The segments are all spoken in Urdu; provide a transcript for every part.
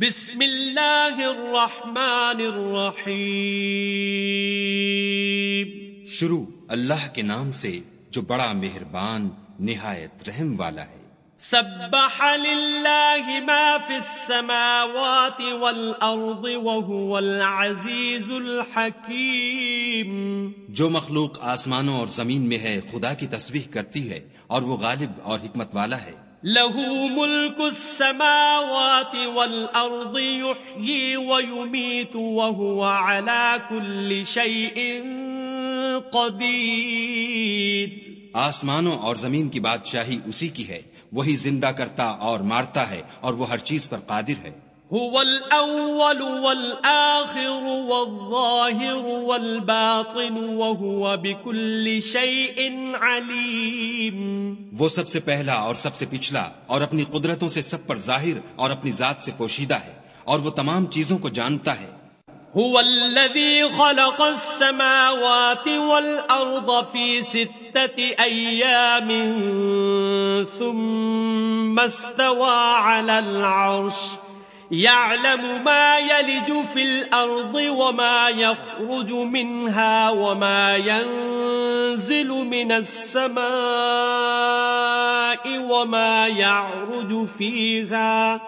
بسم اللہ الرحمن الرحیم۔ شروع اللہ کے نام سے جو بڑا مہربان نہایت رحم والا ہے۔ سبح للہ ما فی السماوات والارض وهو العزیز الحکیم۔ جو مخلوق آسمانوں اور زمین میں ہے خدا کی تسبیح کرتی ہے اور وہ غالب اور حکمت والا ہے۔ له ملك السماوات والأرض، يحيي ويميت، وهو على كل شيء قدير. آسمانوں اور زمین کی بادشاہی اسی کی ہے، وہی زندہ کرتا اور مارتا ہے، اور وہ ہر چیز پر قادر ہے۔ هو الأول والآخر والظاهر والباطن وهو بكل شيء عليم. وہ سب سے پہلا اور سب سے پچھلا اور اپنی قدرتوں سے سب پر ظاہر اور اپنی ذات سے پوشیدہ ہے اور وہ تمام چیزوں کو جانتا ہے۔ هو الذي خلق السماوات والأرض في ستة أيام ثم استوى على العرش. يعلم ما يلج في الأرض وما يخرج منها وما ينزل من السماء وما يعرج فيها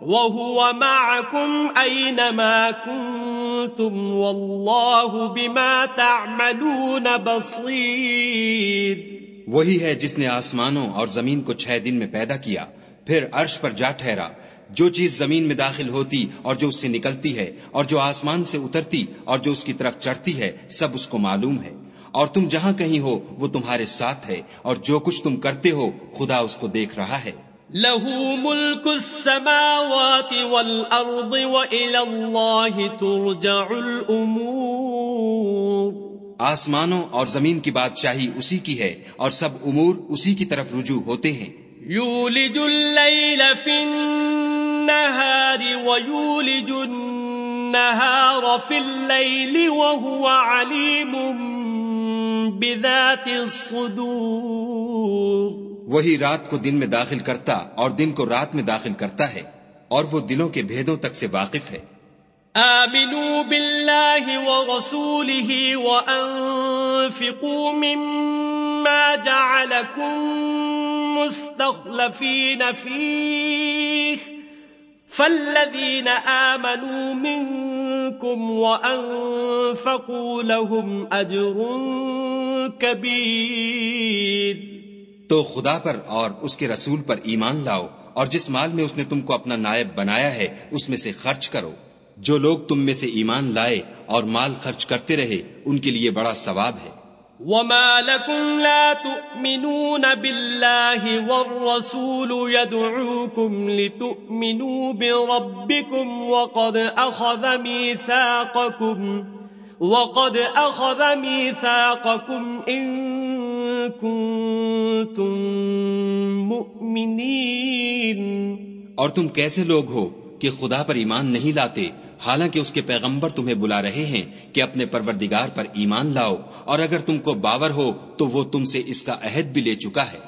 وهو معكم أينما كنتم والله بما تعملون بصير وہی ہے جس نے آسمانوں اور زمین کو چھ دن میں پیدا کیا، پھر عرش پر جا ٹھہرا جو چیز زمین میں داخل ہوتی اور جو اس سے نکلتی ہے اور جو آسمان سے اترتی اور جو اس کی طرف چڑھتی ہے سب اس کو معلوم ہے۔ اور تم جہاں کہیں ہو وہ تمہارے ساتھ ہے۔ اور جو کچھ تم کرتے ہو خدا اس کو دیکھ رہا ہے۔ له ملك السماوات والأرض وإلى الله ترجع الأمور۔ آسمانوں اور زمین کی بادشاہی اسی کی ہے اور سب امور اسی کی طرف رجوع ہوتے ہیں۔ يولج الليل في النهار ويولج النهار في الليل وهو عليم بذات الصدور. وہی رات کو دن میں داخل کرتا اور دن کو رات میں داخل کرتا ہے اور وہ دلوں کے بھیدوں تک سے واقف ہے۔ آمنوا بالله ورسوله وأنفقوا مما جعلكم مستخلفين فيه فالذين آمنوا منكم وأنفقوا لهم أجر كبير تو خدا پر اور اس کے رسول پر ایمان لاؤ اور جس مال میں اس نے تم کو اپنا نائب بنایا ہے، اس میں سے خرچ کرو۔ جو لوگ تم میں سے ایمان لائے اور مال خرچ کرتے رہے، ان کے لیے بڑا ثواب ہے۔ وما لكم لا تؤمنون بالله والرسول يدعوكم لتؤمنوا بربكم وقد أخذ ميثاقكم وقد أخذ ميثاقكم إن كنتم مؤمنين اور تم کیسے لوگ ہو کہ خدا پر ایمان نہیں لاتے حالانکہ اس کے پیغمبر تمہیں بلا رہے ہیں کہ اپنے پروردگار پر ایمان لاؤ، اور اگر تم کو باور ہو تو وہ تم سے اس کا عہد بھی لے چکا ہے۔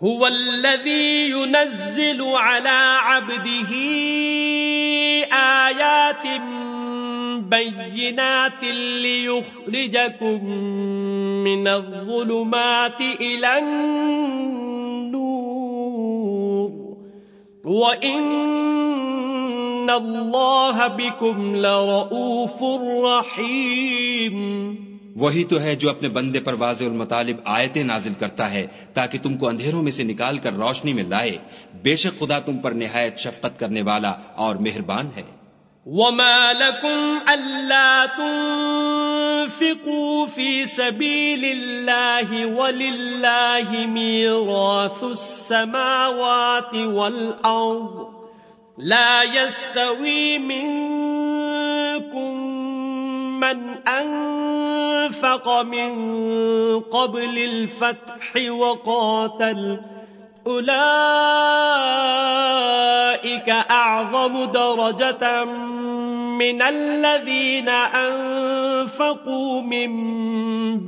هو الذي ينزل على عبده آيات بينات ليخرجكم من الظلمات إلى النور، وإن اللہ بکم لرؤوف رحیم وہی تو ہے جو اپنے بندے پر واضح المطالب آیتیں نازل کرتا ہے تاکہ تم کو اندھیروں میں سے نکال کر روشنی میں لائے۔ بے شک خدا تم پر نہایت شفقت کرنے والا اور مہربان ہے۔ وما لكم ألا تنفقوا في سبيل الله ولله ميراث السماوات والأرض۔ لا يستوي منكم من أنفق من قبل الفتح وقاتل. أولئك أعظم درجة من الذين أنفقوا من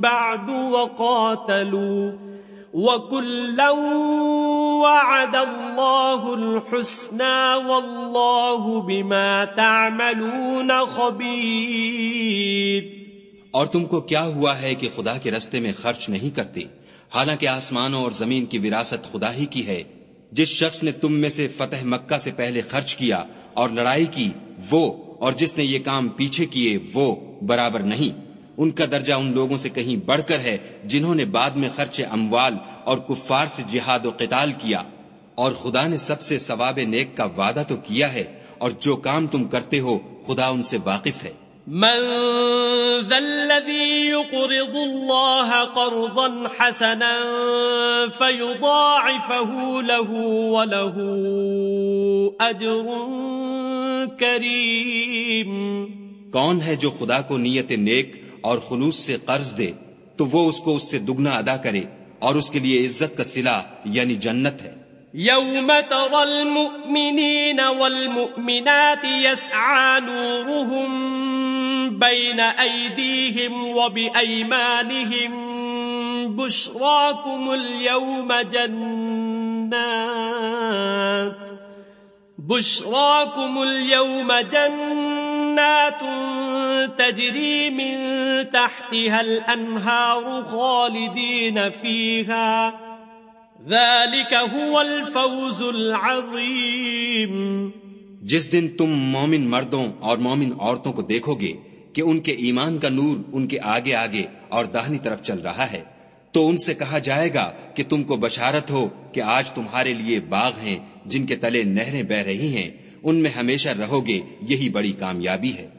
بعد وقاتلوا. وعد الله الحسنى والله بما تعملون خبير اور تم کو کیا ہوا ہے کہ خدا کے رستے میں خرچ نہیں کرتے؟ حالانکہ آسمانوں اور زمین کی وراثت خدا ہی کی ہے۔ جس شخص نے تم میں سے فتح مکہ سے پہلے خرچ کیا اور لڑائی کی، وہ، اور جس نے یہ کام پیچھے کیے، وہ برابر نہیں۔ ان کا درجہ ان لوگوں سے کہیں بڑھ کر ہے جنہوں نے بعد میں خرچ اموال اور کفار سے جہاد و قتال کیا۔ اور خدا نے سب سے ثواب نیک کا وعدہ تو کیا ہے اور جو کام تم کرتے ہو خدا ان سے واقف ہے۔ من ذا الذي يقرض الله قرضا حسنا فيضاعفه له وله أجر كريم کون ہے جو خدا کو نیت نیک اور خلوص سے قرض دے، تو وہ اس کو اس سے دگنا ادا کرے اور اس کے لیے عزت کا صلح یعنی جنت ہے۔ يوم ترى المؤمنين والمؤمنات يسعى نورهم بين أيديهم وبأيمانهم بشراكم اليوم جنات بشراكم اليوم جنات تجري من تحتها الأنهار خالدين فيها. ذلك هو الفوز العظيم. جس دن تم مومن مردوں اور مومن عورتوں کو دیکھو گے کہ ان کے ایمان کا نور ان کے آگے آگے اور داہنی طرف چل رہا ہے، تو ان سے کہا جائے گا کہ تم کو بشارت ہو کہ آج تمہارے لیے باغ ہیں جن کے تلے نہریں بہ رہی ہیں۔ ان میں ہمیشہ رہو گے، یہی بڑی کامیابی ہے۔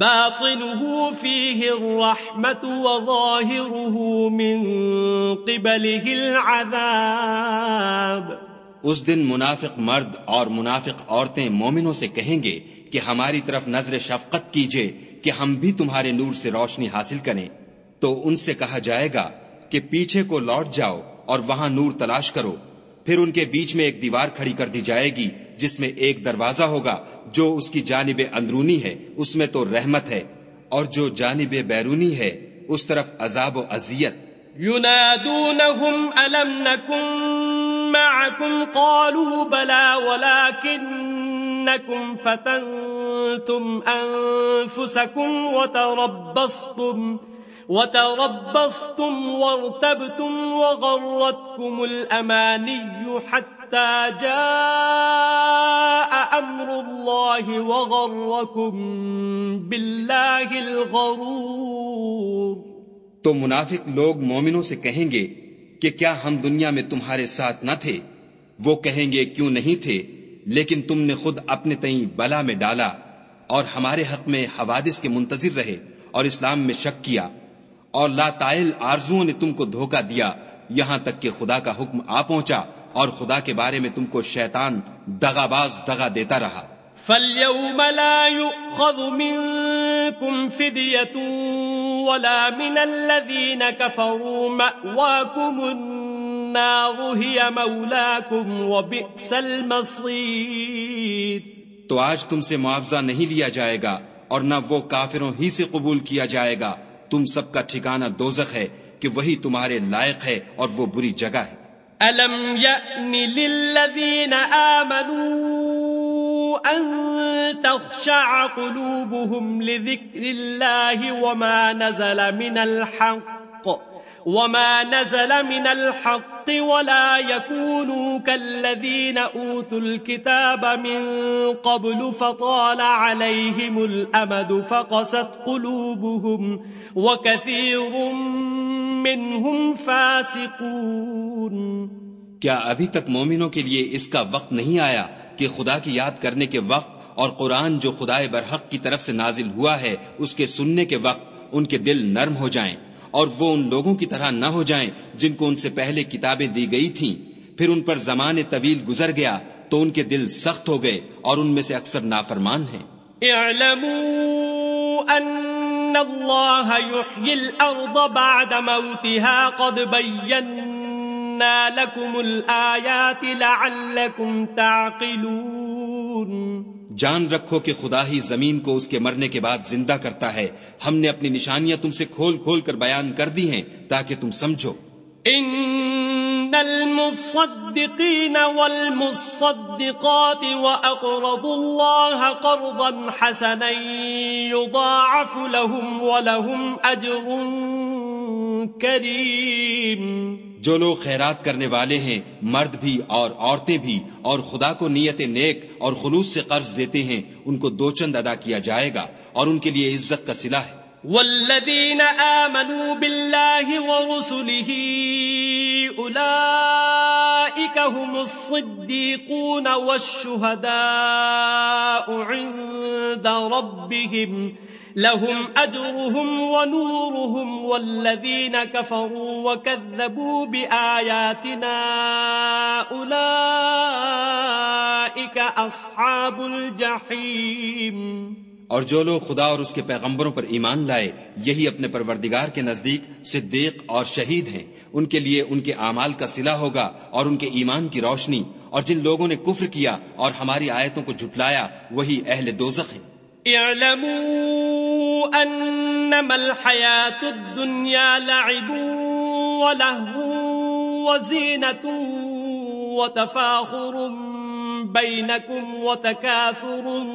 باطنه فيه الرحمة وظاهره من قبله العذاب۔ اس دن منافق مرد اور منافق عورتیں مومنوں سے کہیں گے کہ ہماری طرف نظر شفقت کیجیے کہ ہم بھی تمہارے نور سے روشنی حاصل کریں۔ تو ان سے کہا جائے گا کہ پیچھے کو لوٹ جاؤ اور وہاں نور تلاش کرو۔ پھر ان کے بیچ میں ایک دیوار کھڑی کر دی جائے گی جس میں ایک دروازہ ہوگا جو اس کی جانب اندرونی ہے، اس میں تو رحمت ہے، اور جو جانب بیرونی ہے، اس طرف عذاب و اذیت۔ فتنتم أنفسكم وتربصتم۔ وتربصتم وارتبتم وغرتكم الأماني حتى جاء أمر الله وغركم بالله الغرور. تو منافق لوگ مومنوں سے کہیں گے کہ کیا ہم دنیا میں تمہارے ساتھ نہ تھے؟ وہ کہیں گے کیوں نہیں تھے؟ لیکن تم نے خود اپنے تئیں بلا میں ڈالا اور ہمارے حق میں حوادث کے منتظر رہے اور اسلام میں شک کیا۔ اور لا تائل آرزوؤں نے تم کو دھوکہ دیا۔ یہاں تک کہ خدا کا حکم آ پہنچا اور خدا کے بارے میں تم کو شیطان دغا باز دغا دیتا رہا۔ فَالْيَوْمَ لَا يُؤْخَذُ مِنْكُمْ فِدْيَةٌ وَلَا مِنَ الَّذِينَ كَفَرُوا مَأْوَاكُمُ النَّارُ هِيَ مَوْلَاكُمْ وَبِئْسَ الْمَصِيرُ۔ تو آج تم سے معاوضہ نہیں لیا جائے گا اور نہ وہ کافروں ہی سے قبول کیا جائے گا۔ تم سب کا ٹھکانہ دوزخ ہے کہ وہی تمہارے لائق ہے اور وہ بری جگہ ہے۔ أَلَمْ يَأْنِ لِلَّذِينَ آمَنُوا أَن تَخْشَعَ قُلُوبُهُمْ لِذِكْرِ اللَّهِ وَمَا نَزَلَ مِنَ الْحَقِّ وما نزل من الحق ولا يكونوا كالذين أوتوا الكتاب من قبل فطال عليهم الأمد فقست قلوبهم وكثير منهم فاسقون کیا ابھی تک مومنوں کے لیے اس کا وقت نہیں آیا کہ خدا کی یاد کرنے کے وقت اور قرآن جو خدا برحق کی طرف سے نازل ہوا ہے، اس کے سننے کے وقت ان کے دل نرم ہو جائیں؟ اور وہ ان لوگوں کی طرح نہ ہو جائیں جن کو ان سے پہلے کتابیں دی گئی تھیں۔ پھر ان پر زمان طویل گزر گیا تو ان کے دل سخت ہو گئے اور ان میں سے اکثر نافرمان ہیں۔ اعلموا ان اللہ يحيي الارض بعد موتها قد بينا لكم الآيات لعلكم تعقلون۔ جان رکھو کہ خدا ہی زمین کو اس کے مرنے کے بعد زندہ کرتا ہے۔ ہم نے اپنی نشانیاں تم سے کھول کھول کر بیان کر دی ہیں تاکہ تم سمجھو۔ ان المصدقين والمصدقات واقرضوا الله قرضا حسنا يضاعف لهم ولهم اجر كريم جو لوگ خیرات کرنے والے ہیں مرد بھی اور عورتیں بھی اور خدا کو نیت نیک اور خلوص سے قرض دیتے ہیں ان کو دو چند ادا کیا جائے گا اور ان کے لیے عزت کا صلح ہے۔ والذين آمنوا بالله ورسله أولئك هم الصديقون والشهداء عند ربهم. لهم أجرهم ونورهم والذين كفروا وكذبوا بآياتنا أولئك أصحاب الجحيم. اور جو لوگ خدا اور اس کے پیغمبروں پر ایمان لائے، یہی اپنے پروردگار کے نزدیک صدیق اور شہید ہیں۔ ان کے لیے ان کے اعمال کا صلح ہوگا اور ان کے ایمان کی روشنی۔ اور جن لوگوں نے کفر کیا اور ہماری آیتوں کو جھٹلایا، وہی اہل دوزخ ہیں۔ اعلموا انما الحیات الدنیا لعب ولہو وزینت وتفاخر بینکم وتکاثر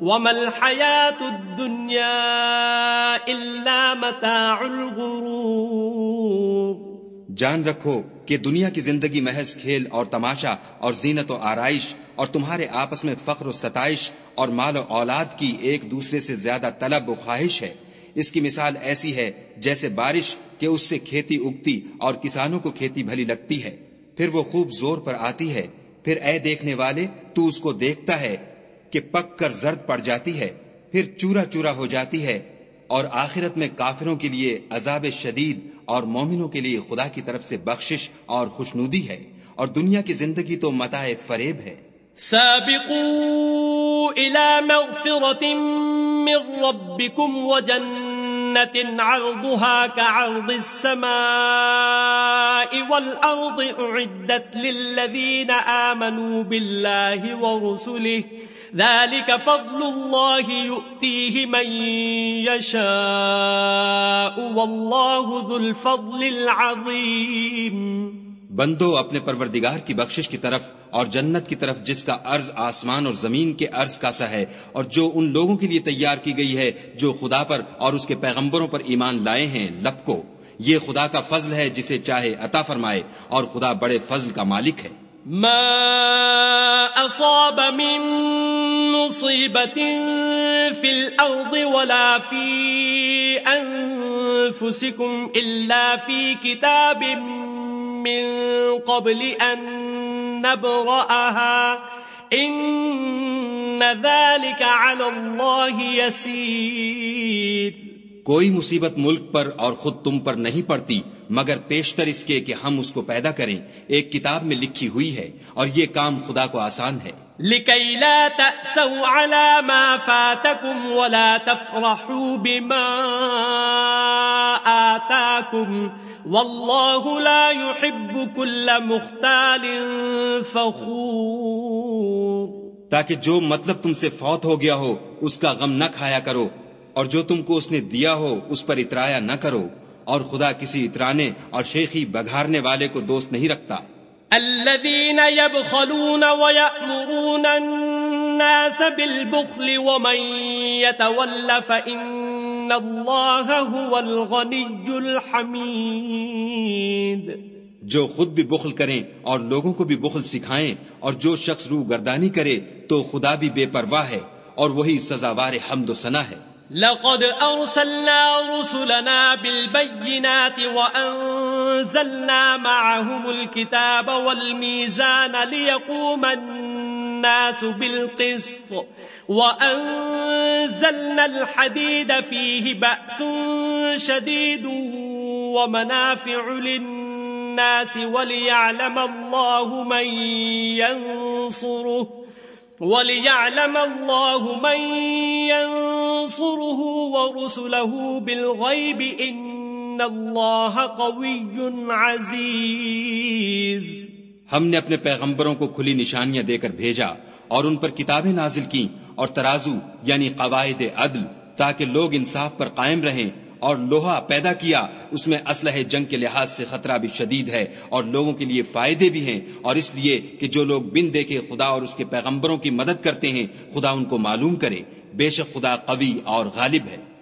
وما الحياة الدنيا إلا متاع الغرور جان رکھو کہ دنیا کی زندگی محض کھیل اور تماشا اور زینت و آرائش اور تمہارے آپس میں فخر و ستائش اور مال و اولاد کی ایک دوسرے سے زیادہ طلب و خواہش ہے۔ اس کی مثال ایسی ہے جیسے بارش کہ اس سے کھیتی اگتی اور کسانوں کو کھیتی بھلی لگتی ہے۔ پھر وہ خوب زور پر آتی ہے۔ پھر اے دیکھنے والے، تو اس کو دیکھتا ہے کہ پک کر زرد پڑ جاتی ہے، پھر چورا چورا ہو جاتی ہے اور آخرت میں کافروں کے لیے عذاب شدید اور مومنوں کے لیے خدا کی طرف سے بخشش اور خوشنودی ہے اور دنیا کی زندگی تو متاع فریب ہے۔ سابقوا الى مغفرة من ربكم وجنة عرضها كعرض السماء والأرض أعدت للذين آمنوا بالله ورسله ذلك فضل الله يؤتيه من يشاء والله ذو الفضل العظيم بندو اپنے پروردگار کی بخشش کی طرف اور جنت کی طرف جس کا عرض آسمان اور زمین کے عرض کا سا ہے اور جو ان لوگوں کے لیے تیار کی گئی ہے جو خدا پر اور اس کے پیغمبروں پر ایمان لائے ہیں لب کو یہ خدا کا فضل ہے جسے چاہے عطا فرمائے اور خدا بڑے فضل کا مالک ہے۔ ما أصاب من مصيبة في الأرض ولا في أنفسكم إلا في كتاب من قبل أن نبرأها إن ذلك على الله يسير کوئی مصیبت ملک پر اور خود تم پر نہیں پڑتی، مگر پیشتر اس کے کہ ہم اس کو پیدا کریں۔ ایک کتاب میں لکھی ہوئی ہے اور یہ کام خدا کو آسان ہے۔ لكي لا تأسوا على ما فاتكم ولا تفرحوا بما آتاكم والله لا يحب كل مختال فخور تاکہ جو مطلب تم سے فوت ہو گیا ہو، اس کا غم نہ کھایا کرو، اور جو تم کو اس نے دیا ہو، اس پر اترایا نہ کرو، اور خدا کسی اترانے اور شیخی بگھارنے والے کو دوست نہیں رکھتا۔ الذين يبخلون ويأمرون الناس بالبخل ومن يتول فإن الله هو الغني الحميد. جو خود بھی بخل کریں اور لوگوں کو بھی بخل سکھائیں اور جو شخص روح گردانی کرے تو خدا بھی بے پرواہ ہے اور وہی سزاوار حمد و ثنا ہے۔ لقد أرسلنا رسلنا بالبينات وأنزلنا معهم الكتاب والميزان ليقوم الناس بالقسط وأنزلنا الحديد فيه بأس شديد ومنافع للناس وليعلم الله من ينصره وَلِيَعْلَمَ اللَّهُ مَن يَنصُرُهُ وَرُسُلَهُ بِالْغَيْبِ إِنَّ اللَّهَ قَوِيٌّ ہم نے اپنے پیغمبروں کو کھلی نشانیاں دے کر بھیجا اور ان پر کتابیں نازل کی اور ترازو یعنی قواعد عدل تاکہ لوگ انصاف پر قائم رہیں اور لوہا پیدا کیا، اس میں اسلحہ جنگ کے لحاظ سے خطرہ بھی شدید ہے اور لوگوں کے لیے فائدے بھی ہیں اور اس لیے کہ جو لوگ بن دیکھے خدا اور اس کے پیغمبروں کی مدد کرتے ہیں، خدا ان کو معلوم کرے۔ بے شک خدا قوی اور غالب ہے۔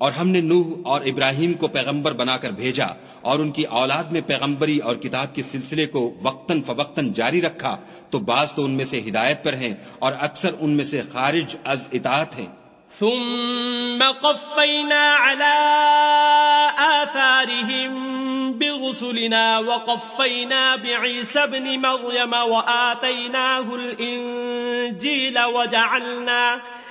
اور ہم نے نوح اور ابراہیم کو پیغمبر بنا کر بھیجا اور ان کی اولاد میں پیغمبری اور کتاب کے سلسلے کو وقتاً فوقتاً جاری رکھا، تو بعض تو ان میں سے ہدایت پر ہیں اور اکثر ان میں سے خارج از اطاعت ہیں۔ ثم قفينا على آثارهم برسلنا وقفينا بعيسى بن مريم وآتيناه الإنجيل وجعلنا وجعلنا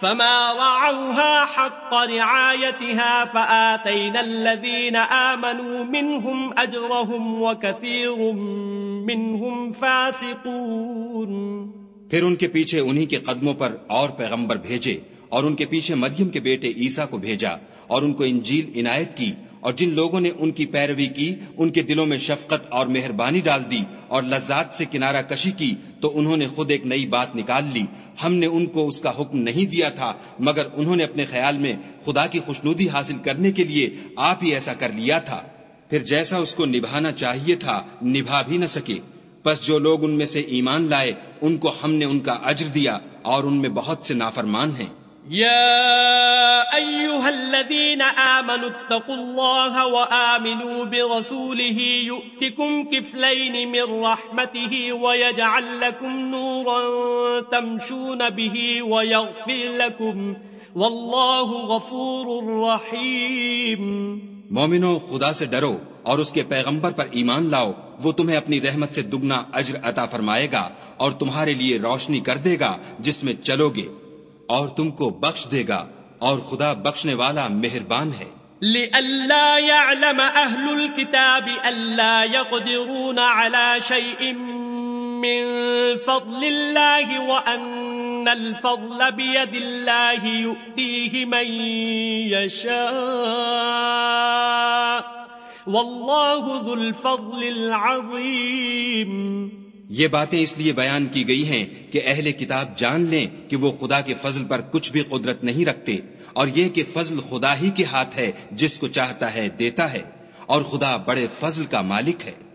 فما رعوها حق رعايتها فآتينا الذين آمنوا منهم أجرهم وكثير منهم فاسقون پھر ان کے پیچھے انہی کے قدموں پر اور پیغمبر بھیجے اور ان کے پیچھے مریم کے بیٹے عیسیٰ کو بھیجا اور ان کو انجیل عنایت کی اور جن لوگوں نے ان کی پیروی کی، ان کے دلوں میں شفقت اور مہربانی ڈال دی اور لذات سے کنارہ کشی کی تو انہوں نے خود ایک نئی بات نکال لی ہم نے ان کو اس کا حکم نہیں دیا تھا، مگر انہوں نے اپنے خیال میں خدا کی خوشنودی حاصل کرنے کے لیے آپ ہی ایسا کر لیا تھا۔ پھر جیسا اس کو نبھانا چاہیے تھا، نبھا بھی نہ سکے۔ بس جو لوگ ان میں سے ایمان لائے، ان کو ہم نے ان کا اجر دیا اور ان میں بہت سے نافرمان ہیں۔ يا أيها الذين آمنوا اتقوا الله وآمنوا برسوله يؤتكم كفلين من رحمته ويجعل لكم نورا تمشون به ويغفر لكم والله غفور رحيم مومنو، خدا سے ڈرو اور اس کے پیغمبر پر ایمان لاؤ، وہ تمہیں اپنی رحمت سے دگنا اجر عطا فرمائے گا اور تمہارے لیے روشنی کر دے گا، جس میں چلو گے۔ اور تم کو بخش دے گا اور خدا بخشنے والا مہربان ہے۔ لئلا يعلم أهل الكتاب ألا يقدرون على شيء من فضل الله وأن الفضل بيد الله يؤتيه من يشاء. والله ذو الفضل العظيم. یہ باتیں اس لیے بیان کی گئی ہیں کہ اہل کتاب جان لیں کہ وہ خدا کے فضل پر کچھ بھی قدرت نہیں رکھتے اور یہ کہ فضل خدا ہی کے ہاتھ ہے جس کو چاہتا ہے دیتا ہے اور خدا بڑے فضل کا مالک ہے۔